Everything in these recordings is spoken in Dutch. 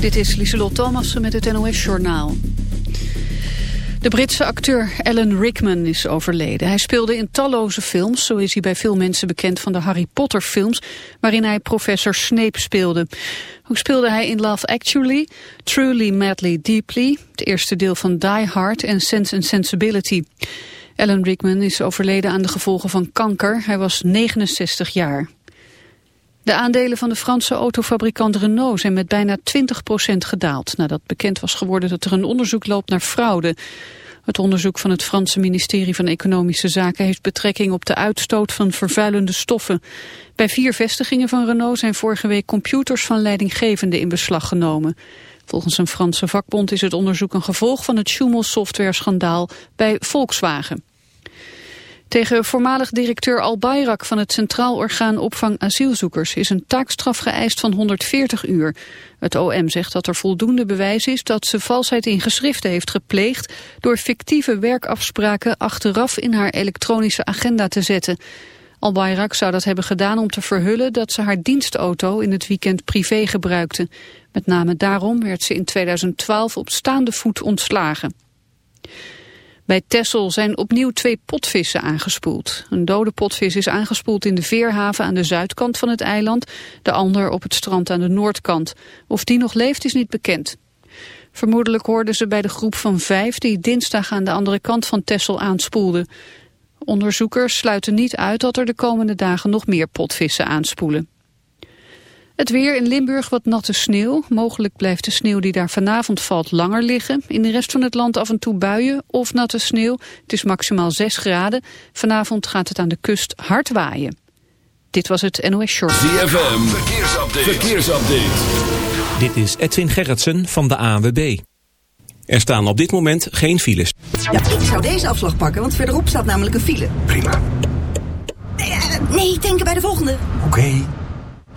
Dit is Lieselot Thomassen met het NOS-journaal. De Britse acteur Alan Rickman is overleden. Hij speelde in talloze films, zo is hij bij veel mensen bekend van de Harry Potter films, waarin hij professor Snape speelde. Ook speelde hij in Love Actually, Truly Madly Deeply, het eerste deel van Die Hard en Sense and Sensibility. Alan Rickman is overleden aan de gevolgen van kanker. Hij was 69 jaar. De aandelen van de Franse autofabrikant Renault zijn met bijna 20% gedaald... nadat bekend was geworden dat er een onderzoek loopt naar fraude. Het onderzoek van het Franse ministerie van Economische Zaken... heeft betrekking op de uitstoot van vervuilende stoffen. Bij vier vestigingen van Renault zijn vorige week computers van leidinggevenden in beslag genomen. Volgens een Franse vakbond is het onderzoek een gevolg van het Schumel-software-schandaal bij Volkswagen. Tegen voormalig directeur Al Bayrak van het Centraal Orgaan Opvang Asielzoekers is een taakstraf geëist van 140 uur. Het OM zegt dat er voldoende bewijs is dat ze valsheid in geschriften heeft gepleegd door fictieve werkafspraken achteraf in haar elektronische agenda te zetten. Al Bayrak zou dat hebben gedaan om te verhullen dat ze haar dienstauto in het weekend privé gebruikte. Met name daarom werd ze in 2012 op staande voet ontslagen. Bij Tessel zijn opnieuw twee potvissen aangespoeld. Een dode potvis is aangespoeld in de veerhaven aan de zuidkant van het eiland, de ander op het strand aan de noordkant. Of die nog leeft is niet bekend. Vermoedelijk hoorden ze bij de groep van vijf die dinsdag aan de andere kant van Tessel aanspoelden. Onderzoekers sluiten niet uit dat er de komende dagen nog meer potvissen aanspoelen. Het weer in Limburg wat natte sneeuw. Mogelijk blijft de sneeuw die daar vanavond valt langer liggen. In de rest van het land af en toe buien of natte sneeuw. Het is maximaal 6 graden. Vanavond gaat het aan de kust hard waaien. Dit was het NOS Short. ZFM, verkeersupdate. verkeersupdate. Dit is Edwin Gerritsen van de ANWB. Er staan op dit moment geen files. Ja, ik zou deze afslag pakken, want verderop staat namelijk een file. Prima. Nee, uh, nee denken bij de volgende. Oké.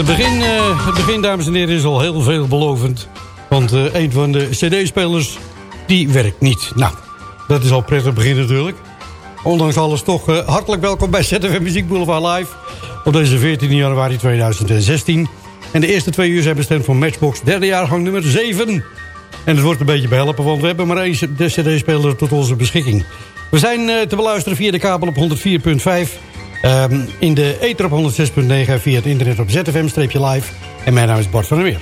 Het begin, eh, begin, dames en heren, is al heel veelbelovend. Want eh, een van de cd-spelers, die werkt niet. Nou, dat is al prettig begin natuurlijk. Ondanks alles toch eh, hartelijk welkom bij ZFM Muziek Boulevard Live. Op deze 14 januari 2016. En de eerste twee uur zijn bestemd voor Matchbox derde jaargang nummer 7. En het wordt een beetje behelpen, want we hebben maar één cd-speler tot onze beschikking. We zijn te beluisteren via de kabel op 104.5... Um, in de ether op 106.9 via het internet op ZFM-live. En mijn naam is Bart van der Weer.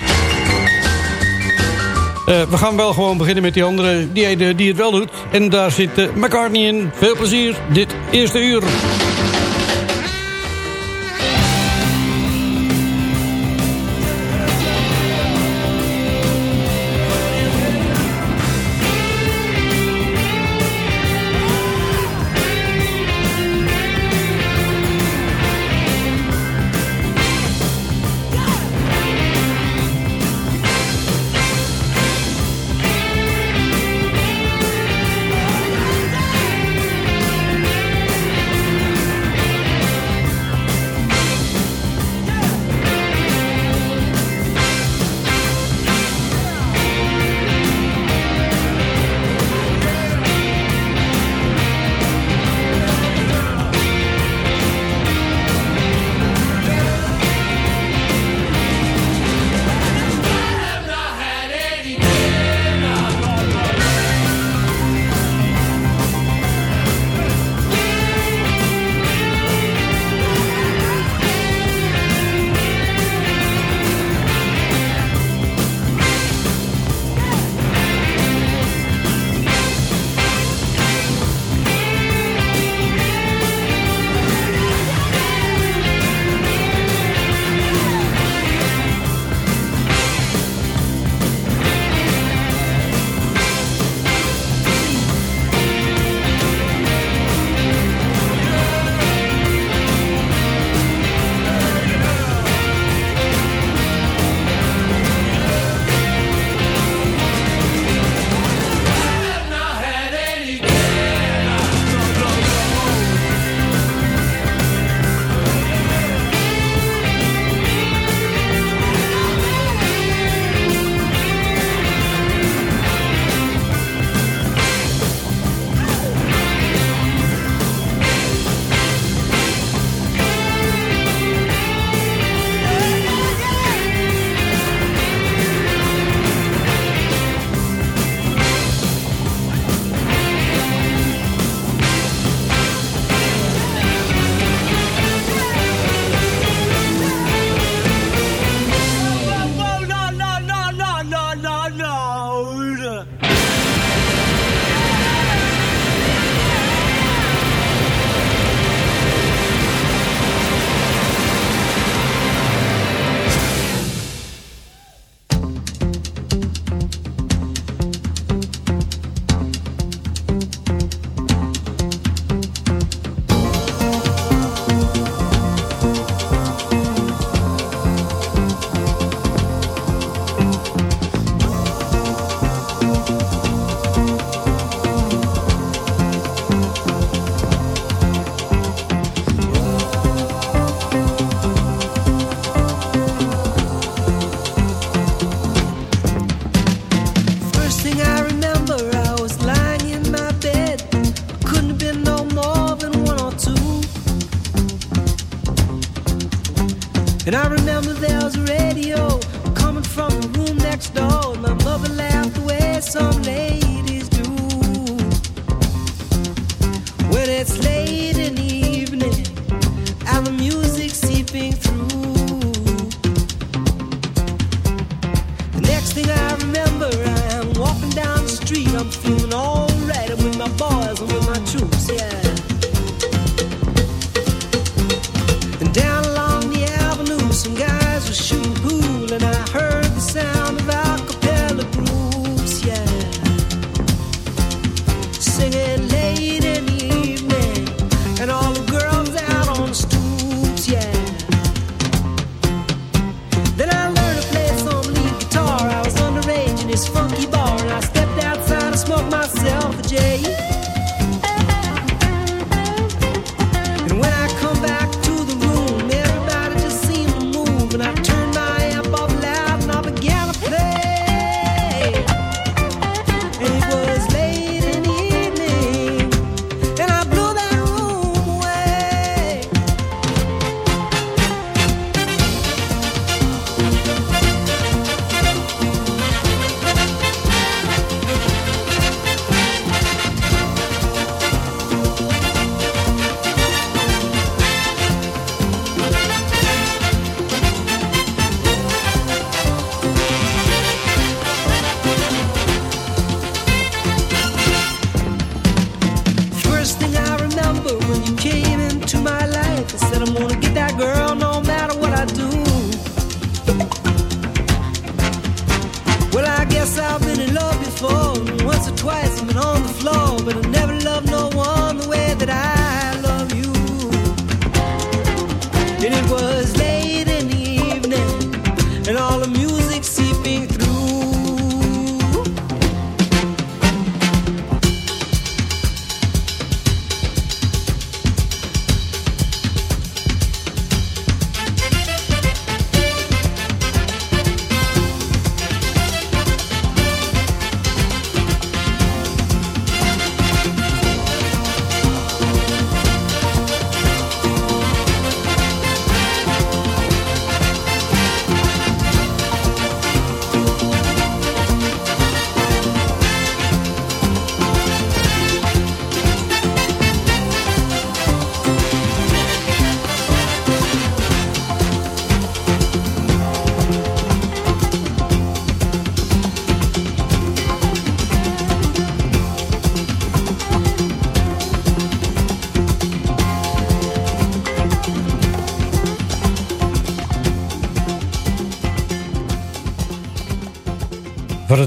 Uh, we gaan wel gewoon beginnen met die andere, die, die het wel doet. En daar zit uh, McCartney in. Veel plezier, dit eerste uur.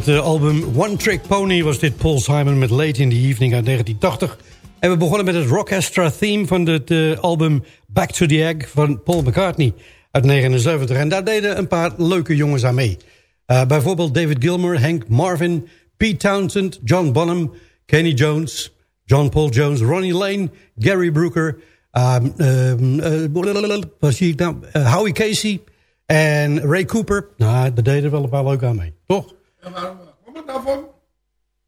Het eh, album One Trick Pony was dit Paul Simon met Late in the Evening uit 1980. En we begonnen met het Rockestra theme van het eh, album Back to the Egg van Paul McCartney uit 1979. En daar deden een paar leuke jongens aan mee. Eh, bijvoorbeeld David Gilmour, Hank Marvin, Pete Townsend, John Bonham, Kenny Jones, John Paul Jones, Ronnie Lane, Gary Brooker, um, Howie Casey en Ray Cooper. Nou, daar deden wel een paar leuke aan mee, toch? En waar kwam het nou van?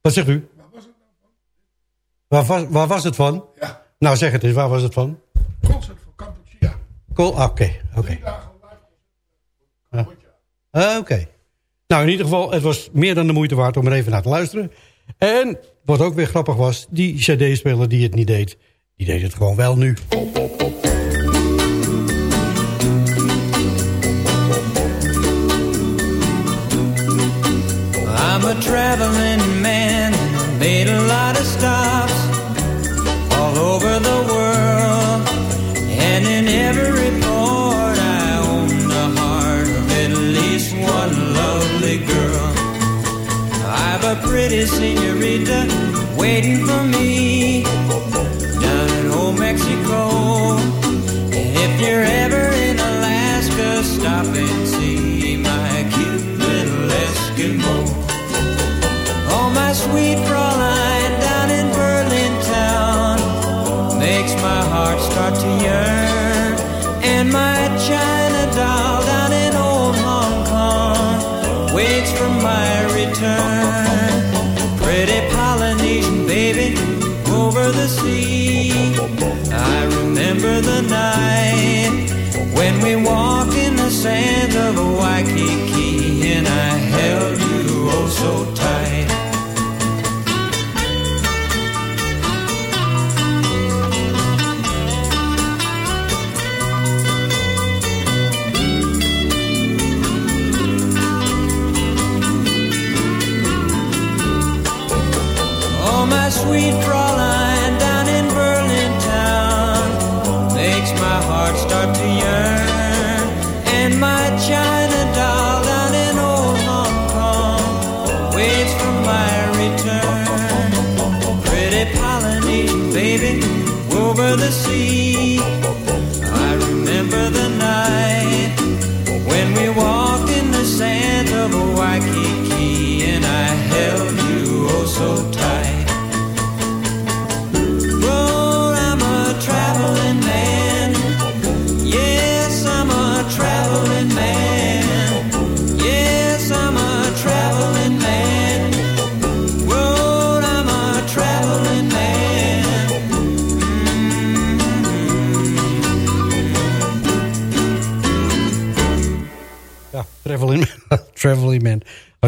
Wat zegt u? Waar was het nou van? Waar, was- waar was het van? Ja, Nou, zeg het eens, waar was het van? concert van Kampuchea. Cool, ah, oké, oké. Drie dagen live concert. Ah, Oké. Nou, in ieder geval, het was meer dan de moeite waard om er even naar te luisteren. En wat ook weer grappig was, die cd-speler die het niet deed, die deed het gewoon wel nu. I'm a traveling man, made a lot of stops all over the world. And in every port, I own the heart of at least one lovely girl. I've a pretty senorita waiting for me down in old Mexico. And if you're ever Oh, my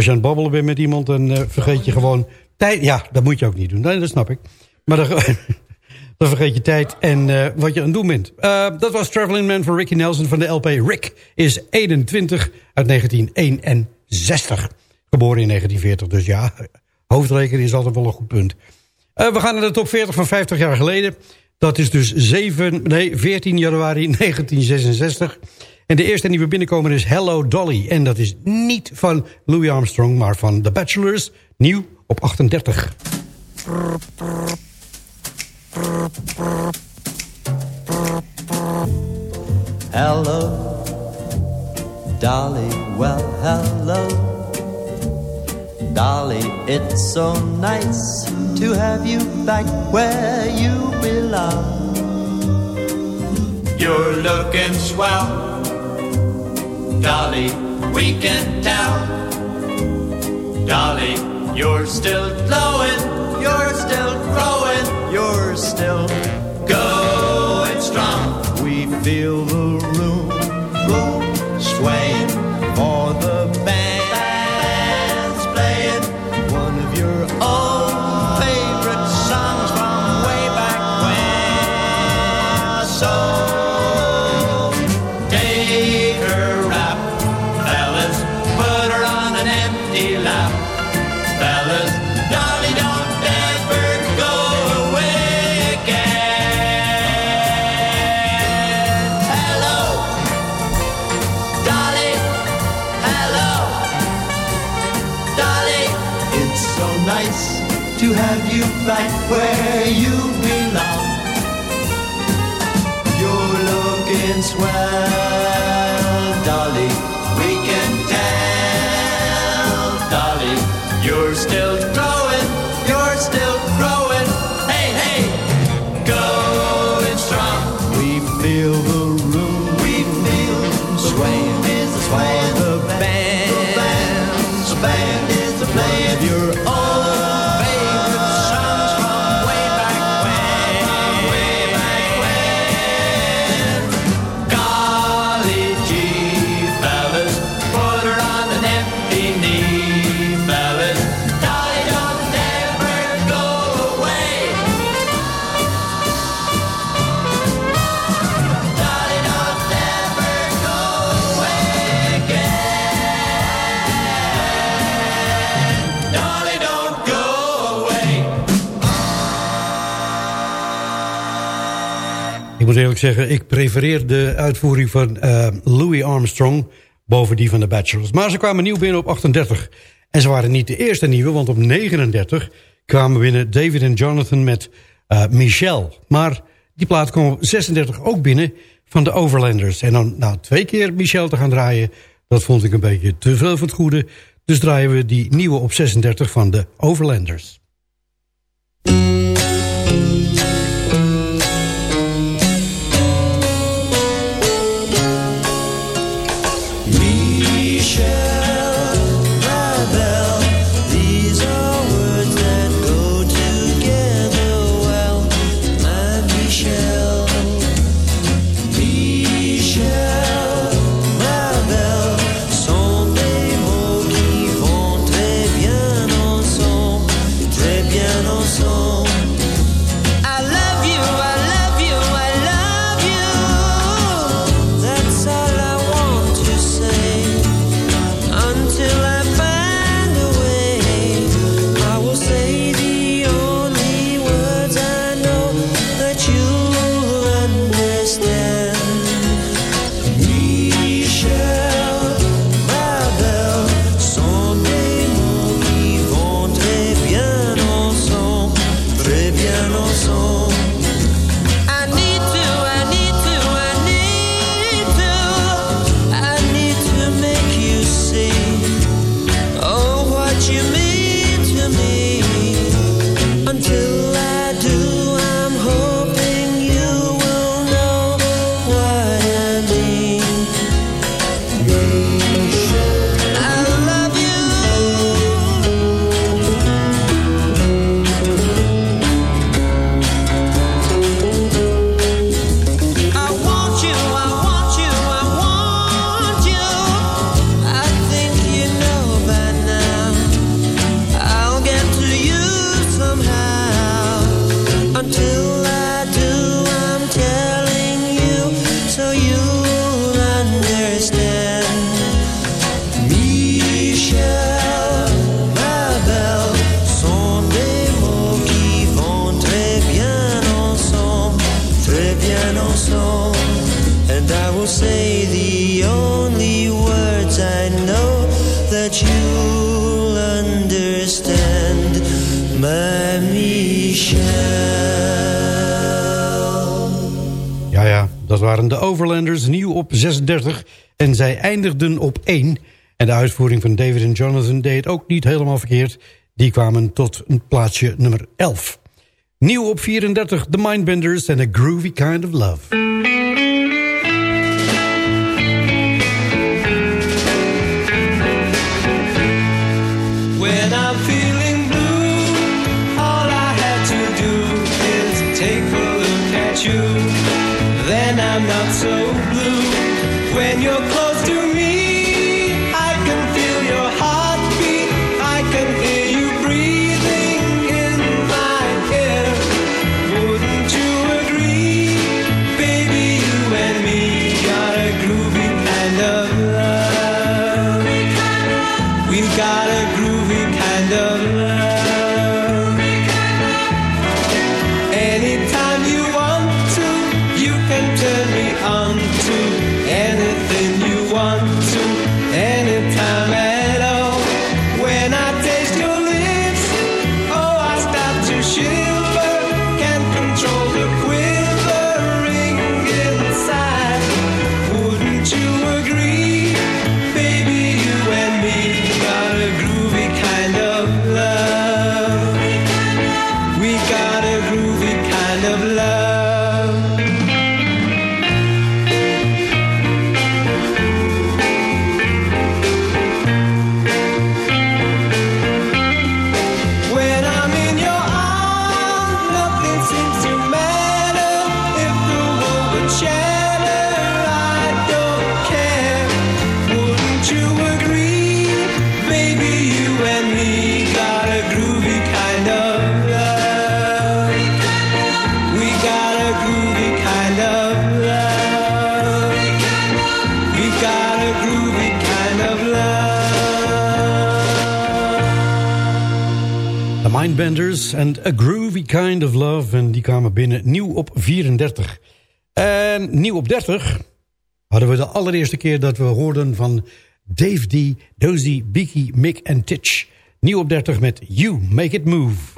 Als je aan het babbelen bent met iemand, dan eh, vergeet je gewoon tijd. Ja, dat moet je ook niet doen. Dat snap ik. Maar dan, dan vergeet je tijd en eh, wat je aan het doen bent. Eh, dat was Traveling Man van Ricky Nelson van de LP Rick is 21 uit 1961. Geboren in 1940, dus ja, hoofdrekenen is altijd wel een goed punt. We gaan naar de top 40 van 50 jaar geleden. Dat is dus 7, nee, 14 januari 1966. En de eerste nieuwe binnenkomer is Hello Dolly. En dat is niet van Louis Armstrong, maar van The Bachelors. Nieuw op 38. Hello, Dolly, well, hello. Dolly, it's so nice to have you back where you belong. You're looking swell, Dolly, we can tell. Dolly, you're still glowing, you're still growing, You're still going strong. We feel the room, room swaying for the band's back where you belong. You're looking swell, eerlijk zeggen, ik prefereer de uitvoering van eh, Louis Armstrong boven die van de Bachelors. Maar ze kwamen nieuw binnen op 38. En ze waren niet de eerste nieuwe, want op 39 kwamen binnen David en Jonathan met uh, Michelle. Maar die plaat kwam op 36 ook binnen van de Overlanders. En dan nou, twee keer Michelle te gaan draaien, dat vond ik een beetje te veel van het goede. Dus draaien we die nieuwe op 36 van de Overlanders. eindigden op 1. En de uitvoering van David en Jonathan deed ook niet helemaal verkeerd. Die kwamen tot een plaatsje nummer 11. Nieuw op 34, The Mindbenders and A Groovy Kind of Love. Then I'm not so blue when you're A Groovy Kind of Love. En die kwamen binnen nieuw op 34. En nieuw op 30 hadden we de allereerste keer dat we hoorden van Dave D, Dozy, Beaky, Mick en Titch. Nieuw op 30 met You Make It Move.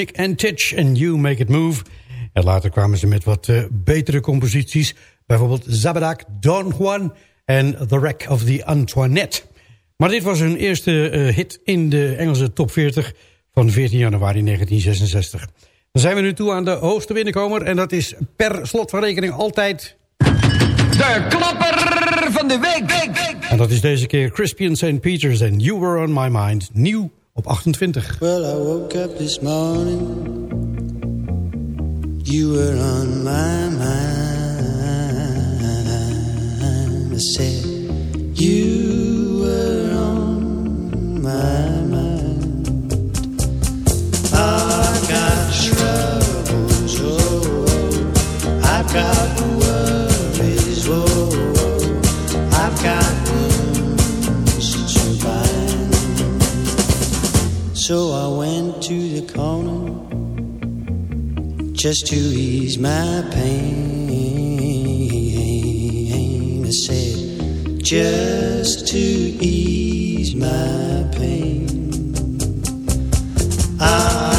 Mick en Titch en You Make It Move. En later kwamen ze met wat eh, betere composities. Bijvoorbeeld Zabadak, Don Juan en The Wreck of the Antoinette. Maar dit was hun eerste eh, hit in de Engelse top 40 van 14 januari 1966. Dan zijn we nu toe aan de hoogste binnenkomer. En dat is per slot van rekening altijd... De klapper van de week. En dat is deze keer Crispian St. Peters en You Were On My Mind. Nieuw op 28. Well, I woke up this morning. You were on my mind. I said, You were on my mind. I got troubles, oh, I've got So I went to the corner just to ease my pain. I said, just to ease my pain. I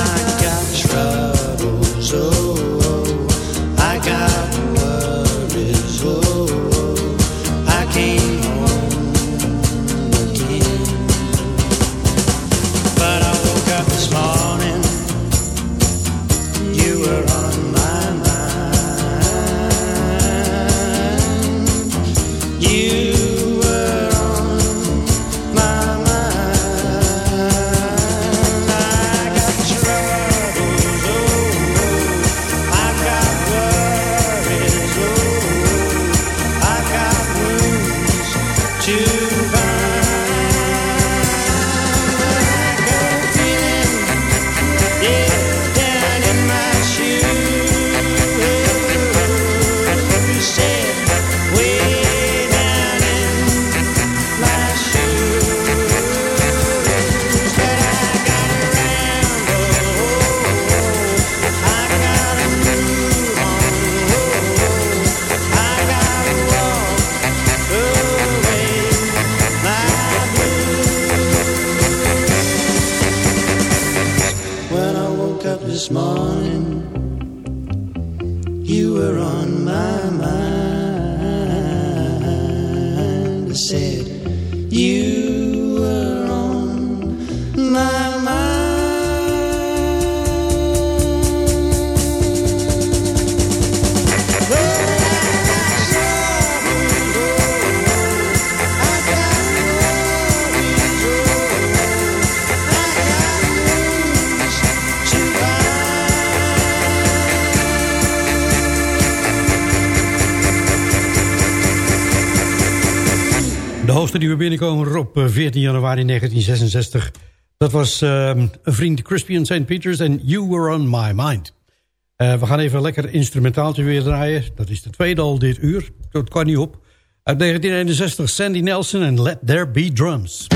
hoogste die we binnenkomen op eh, 14 januari 1966. Dat was ehm, een vriend Crispian St. Peters en You Were On My Mind. Eh, we gaan even een lekker instrumentaaltje weer draaien. Dat is de tweede al dit uur. Dat kan niet op. Uit 1961 Sandy Nelson en Let There Be Drums.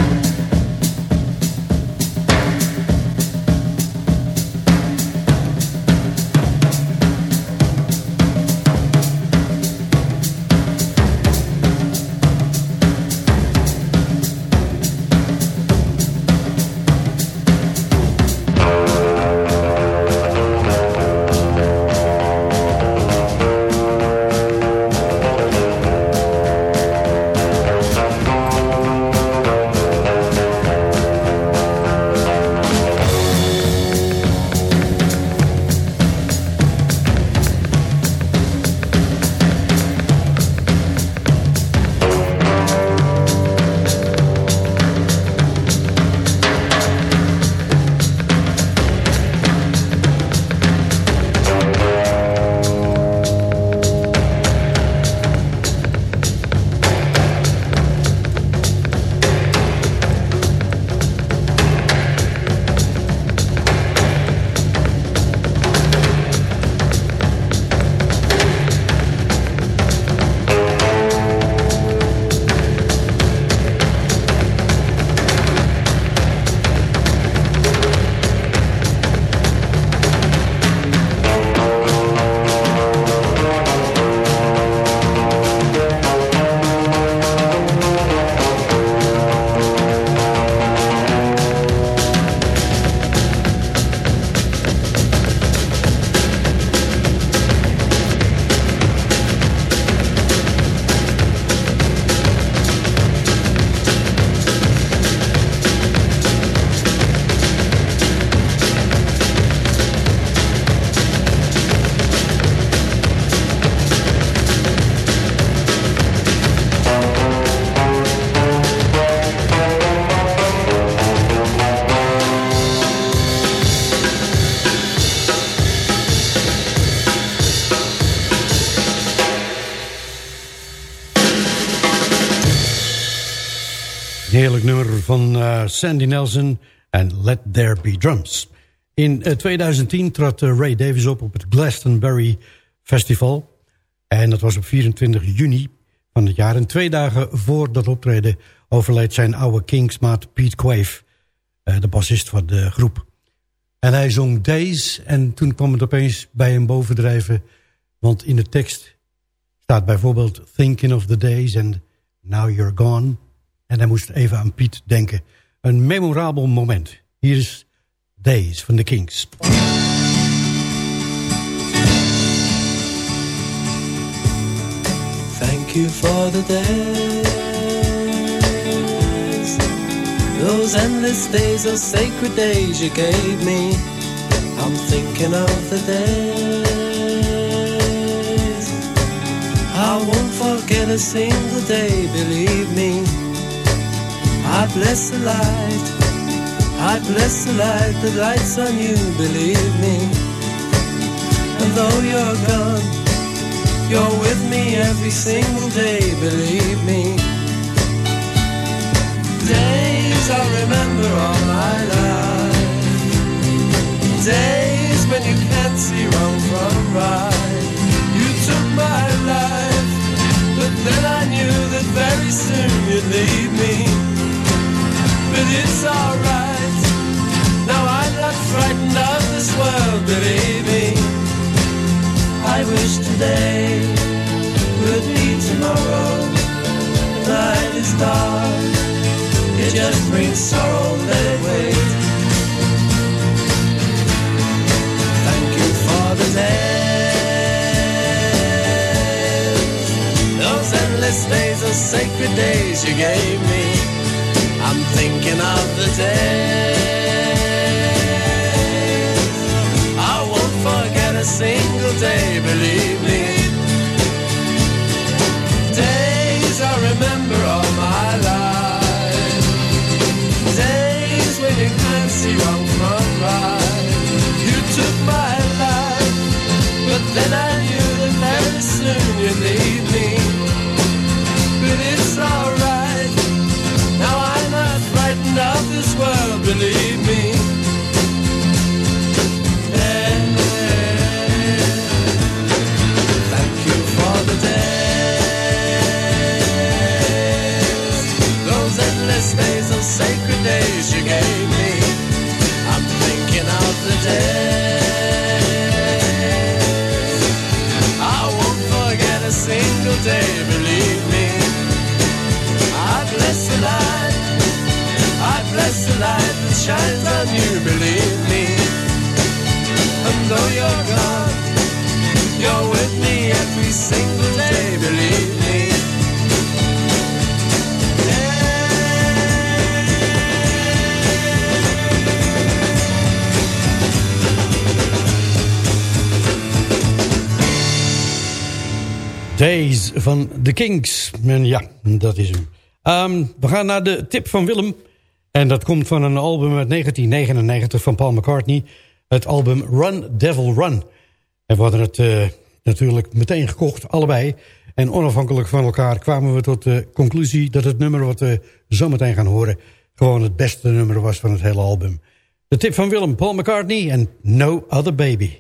Heerlijk nummer van eh, Sandy Nelson en Let There Be Drums. In eh, 2010 trad eh, Ray Davis op op het Glastonbury Festival. En dat was op 24 juni van het jaar. En twee dagen voor dat optreden overleed zijn oude Kingsmaat Pete Quaife. eh, de bassist van de groep. En hij zong Days en toen kwam het opeens bij hem bovendrijven. Want in de tekst staat bijvoorbeeld Thinking of the Days and Now You're Gone. En hij moest even aan Piet denken. Een memorabel moment. Hier is Days van de Kings. Thank you for the days, those endless days, those sacred days you gave me. I'm thinking of the days. I won't forget a single day, believe me. I bless the light, I bless the light that lights on you, believe me. And though you're gone, you're with me every single day, believe me. Days I'll remember all my life. Days when you can't see wrong from right. You took my life, but then I knew that very soon you'd leave me but it's alright. Now I'm not frightened of this world, believe me. I wish today would be tomorrow. Night is dark, it just brings sorrow, that way. Thank you for the days. Those endless days are sacred days you gave me. I'm thinking of the days. I won't forget a single day, believe me. Days I remember all my life. Days when you can't see wrong from right. You took my life, but then I knew that very soon you'd leave me. But it's alright. Of this world, believe me. Thank you for the those endless days sacred days you gave me. I'm thinking of the. I won't forget a single day, shines on you, believe me. And though you're gone, you're with me every single day, believe me. Days van The Kings. En ja, dat is hem. Ehm, we gaan naar de tip van Willem. En dat komt van een album uit 1999 van Paul McCartney. Het album Run Devil Run. En we hadden het eh, natuurlijk meteen gekocht, allebei. En onafhankelijk van elkaar kwamen we tot de conclusie... dat het nummer wat we zo meteen gaan horen... gewoon het beste nummer was van het hele album. De tip van Willem, Paul McCartney en No Other Baby.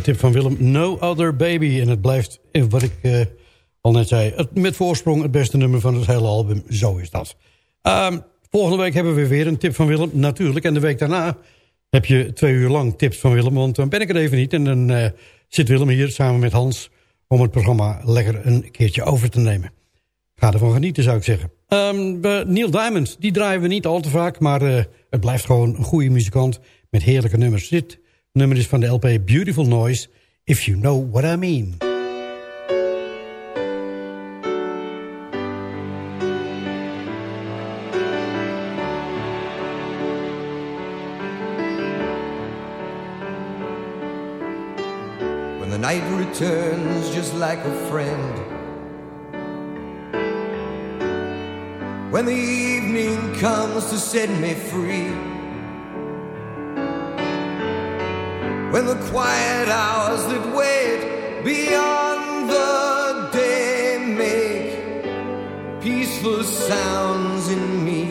Tip van Willem No Other Baby. En het blijft, eh, wat ik eh, al net zei, het, met voorsprong het beste nummer van het hele album. Zo is dat. Ehm, volgende week hebben we weer een tip van Willem, natuurlijk. En de week daarna heb je twee uur lang tips van Willem, want dan ben ik er even niet. En dan eh, zit Willem hier samen met Hans om het programma lekker een keertje over te nemen. Ga ervan genieten, zou ik zeggen. We- Neil Diamond, die draaien we niet al te vaak, maar het blijft gewoon een goede muzikant met heerlijke nummers. Dit nummer is van de LP Beautiful Noise, If You Know What I Mean. When the night returns just like a friend. When the evening comes to set me free. When the quiet hours that wait beyond the day make peaceful sounds in me.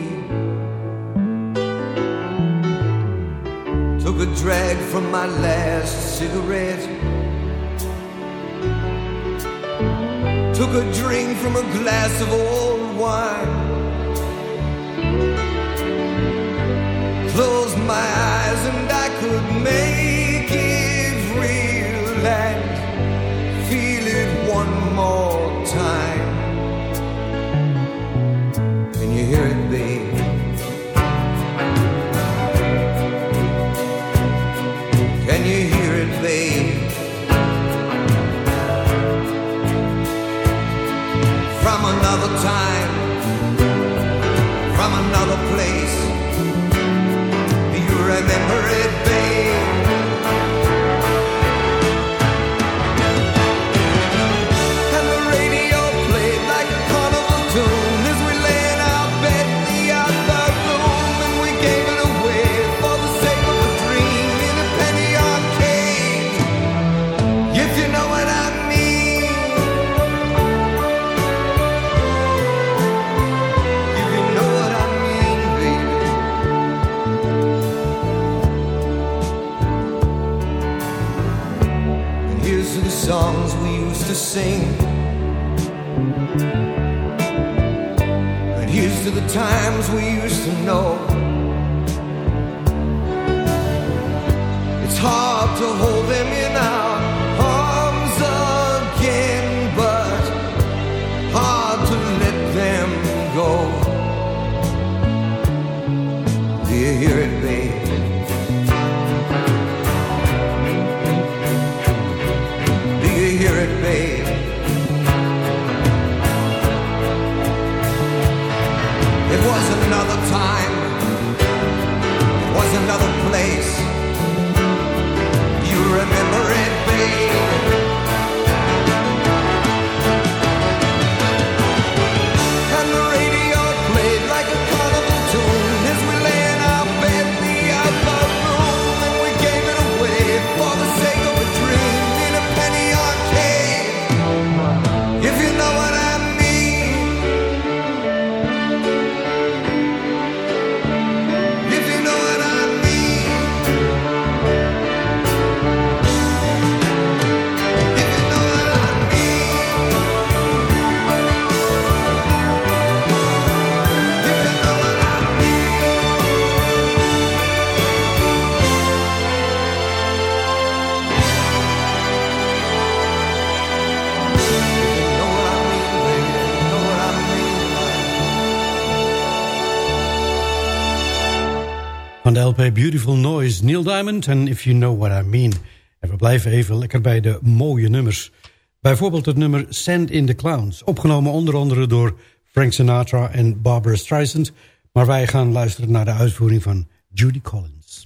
Took a drag from my last cigarette. Took a drink from a glass of old wine. Closed my eyes and I could make feel it one more time. Can you hear it, babe? Can you hear it, babe? From another time, Van de LP Beautiful Noise, Neil Diamond en If You Know What I Mean. En we blijven even lekker bij de mooie nummers. Bijvoorbeeld het nummer Sand in the Clowns. Opgenomen onder andere door Frank Sinatra en Barbara Streisand. Maar wij gaan luisteren naar de uitvoering van Judy Collins.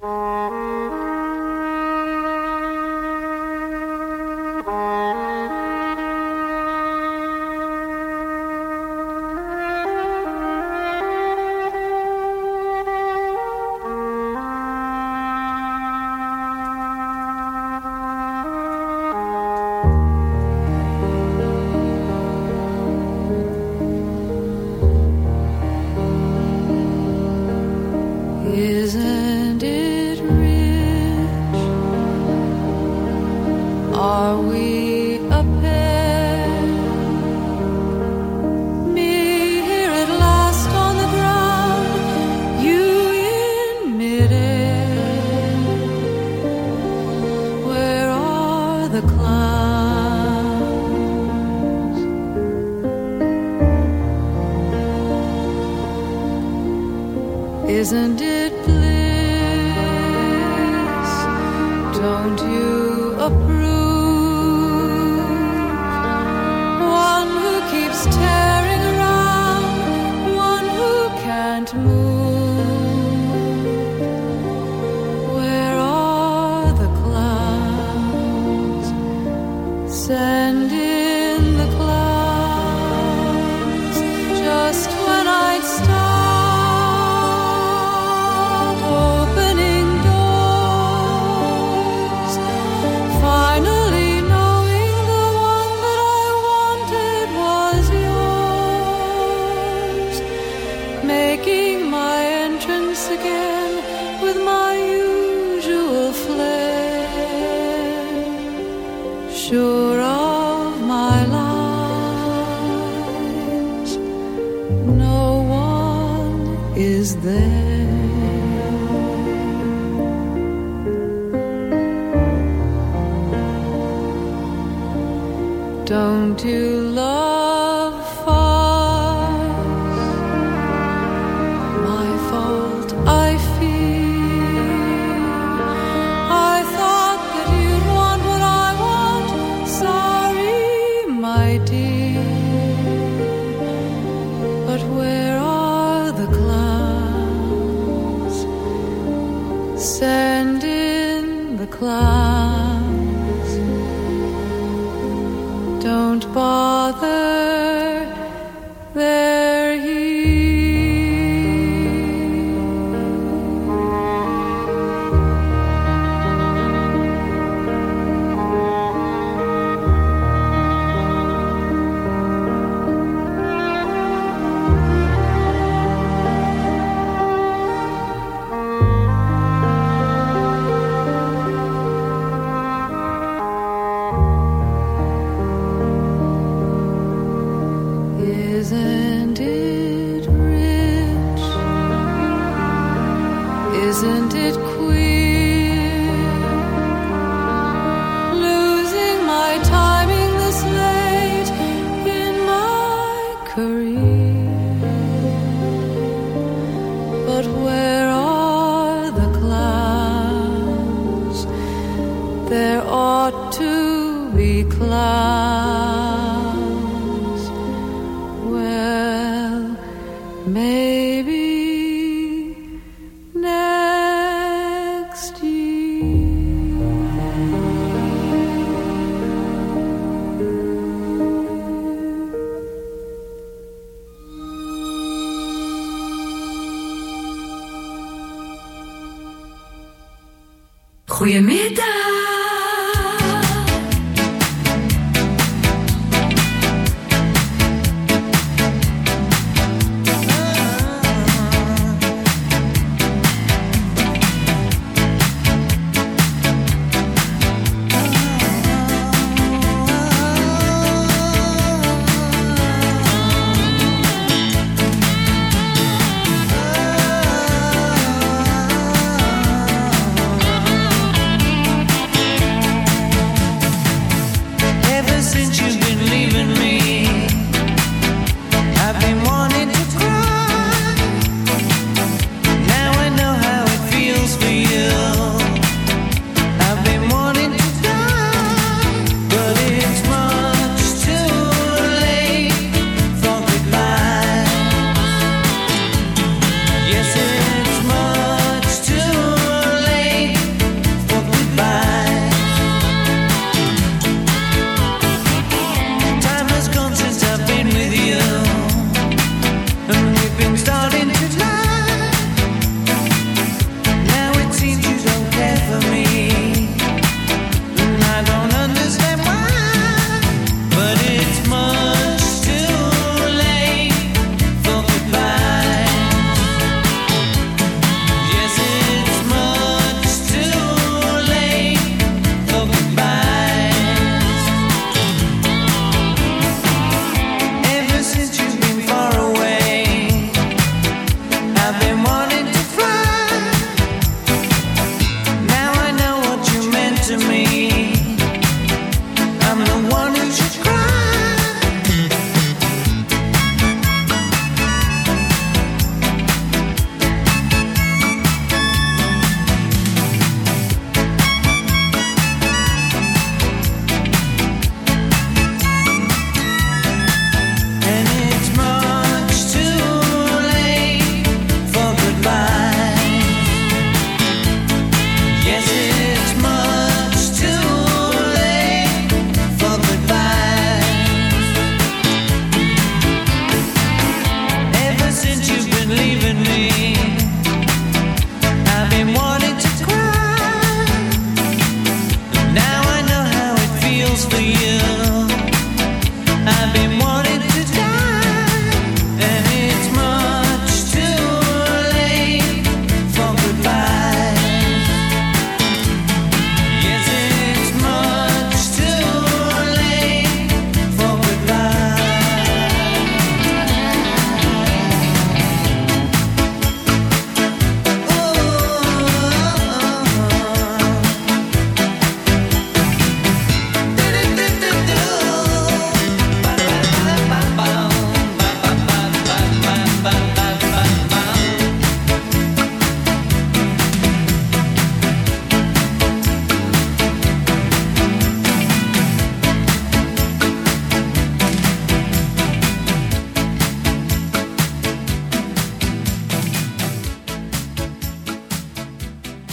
Clouds.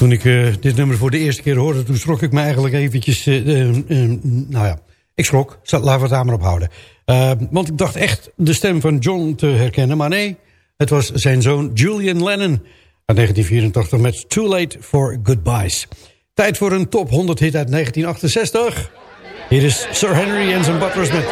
Toen ik eh, dit nummer voor de eerste keer hoorde... toen schrok ik me eigenlijk eventjes... eh, nou ja, ik schrok. Laten we het daar maar op houden. Want ik dacht echt de stem van John te herkennen. Maar nee, het was zijn zoon Julian Lennon... uit 1984 met Too Late for Goodbyes. Tijd voor een top 100 hit uit 1968. Hier is Sir Henry en zijn Butlers met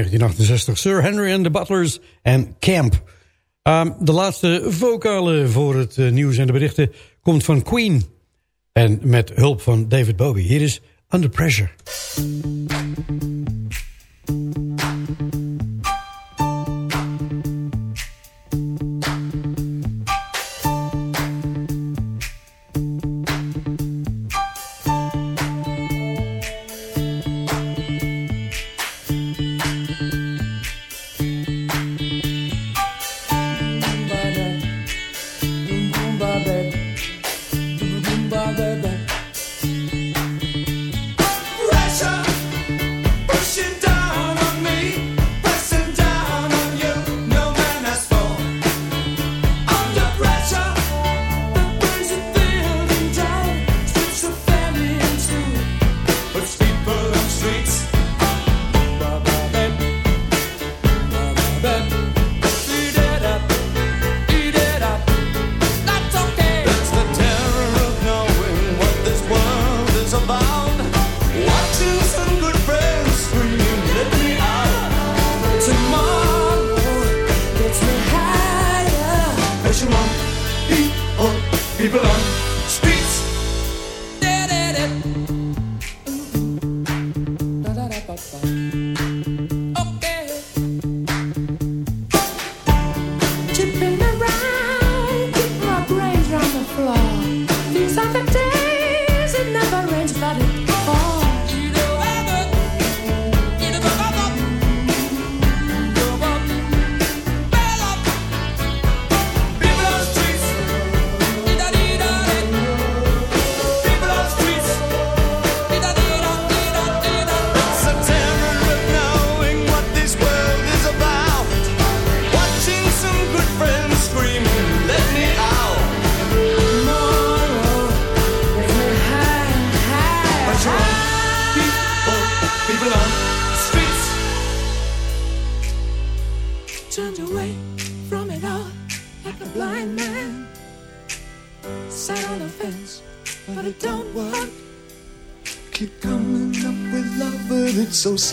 1968. Sir Henry and the Butlers en Camp. Ehm, de laatste vocale voor het eh, nieuws en de berichten komt van Queen. En met hulp van David Bowie. Hier is Under Pressure. Pressure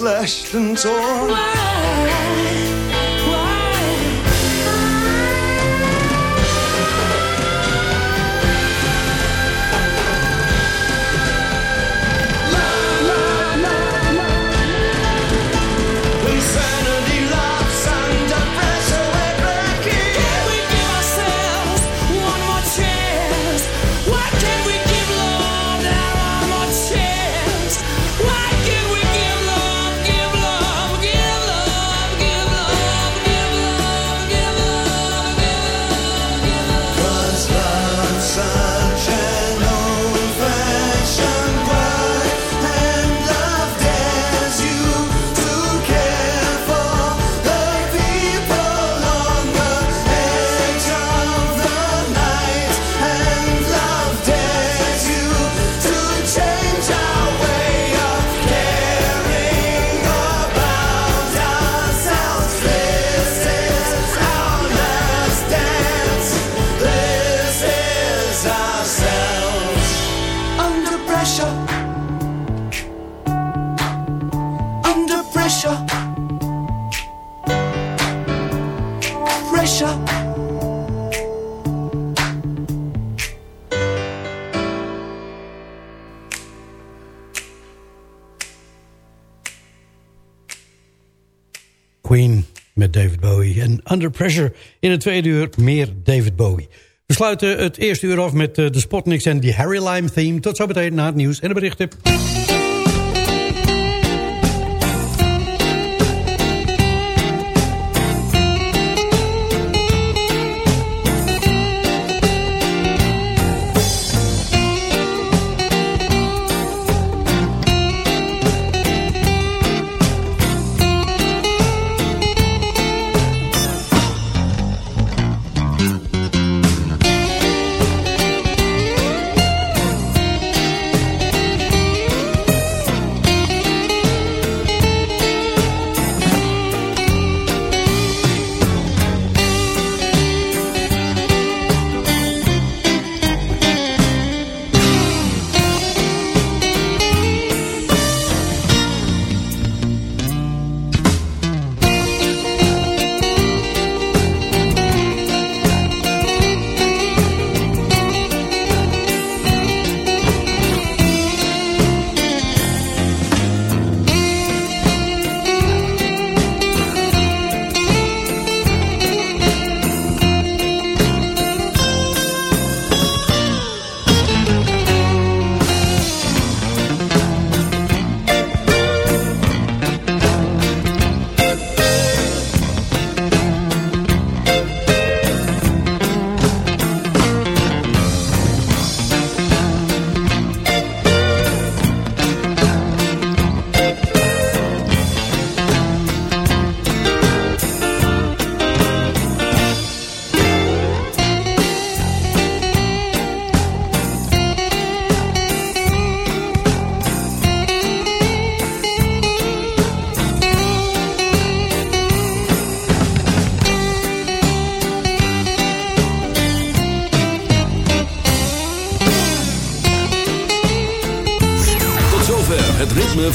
slashed and torn. Under Pressure in het tweede uur meer David Bowie. We sluiten het eerste uur af met eh, de Spotniks en die Harry Lime theme. Tot zometeen na het nieuws en de berichten.